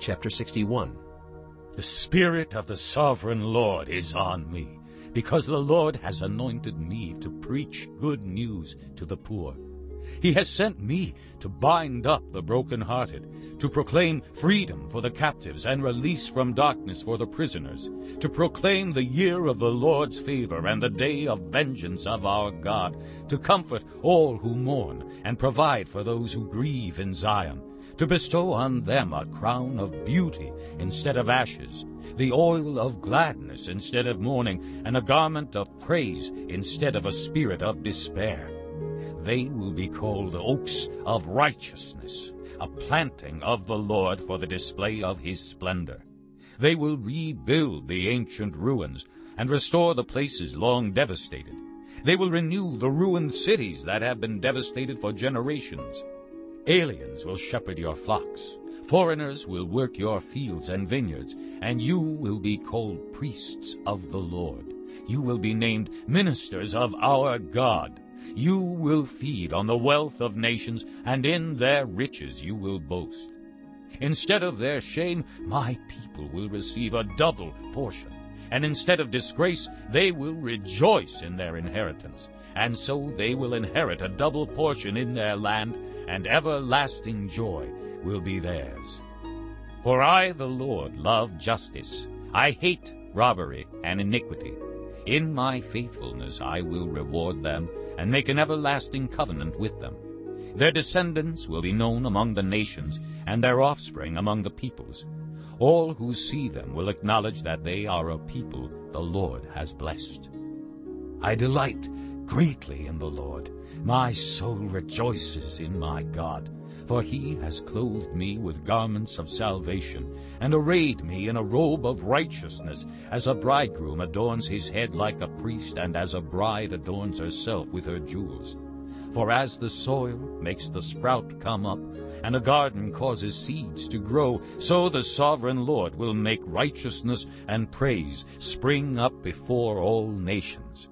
Chapter 61 The Spirit of the Sovereign Lord is on me, because the Lord has anointed me to preach good news to the poor. He has sent me to bind up the brokenhearted, to proclaim freedom for the captives and release from darkness for the prisoners, to proclaim the year of the Lord's favor and the day of vengeance of our God, to comfort all who mourn and provide for those who grieve in Zion, to bestow on them a crown of beauty instead of ashes, the oil of gladness instead of mourning, and a garment of praise instead of a spirit of despair. They will be called oaks of righteousness, a planting of the Lord for the display of his splendor. They will rebuild the ancient ruins and restore the places long devastated. They will renew the ruined cities that have been devastated for generations. Aliens will shepherd your flocks. Foreigners will work your fields and vineyards, and you will be called priests of the Lord. You will be named ministers of our God. You will feed on the wealth of nations, and in their riches you will boast. Instead of their shame, my people will receive a double portion, and instead of disgrace, they will rejoice in their inheritance. And so they will inherit a double portion in their land, and everlasting joy will be theirs. For I, the Lord, love justice. I hate robbery and iniquity. In my faithfulness I will reward them, and make an everlasting covenant with them. Their descendants will be known among the nations, and their offspring among the peoples. All who see them will acknowledge that they are a people the Lord has blessed. I delight greatly in the Lord. My soul rejoices in my God. For he has clothed me with garments of salvation, and arrayed me in a robe of righteousness, as a bridegroom adorns his head like a priest, and as a bride adorns herself with her jewels. For as the soil makes the sprout come up, and a garden causes seeds to grow, so the sovereign Lord will make righteousness and praise spring up before all nations.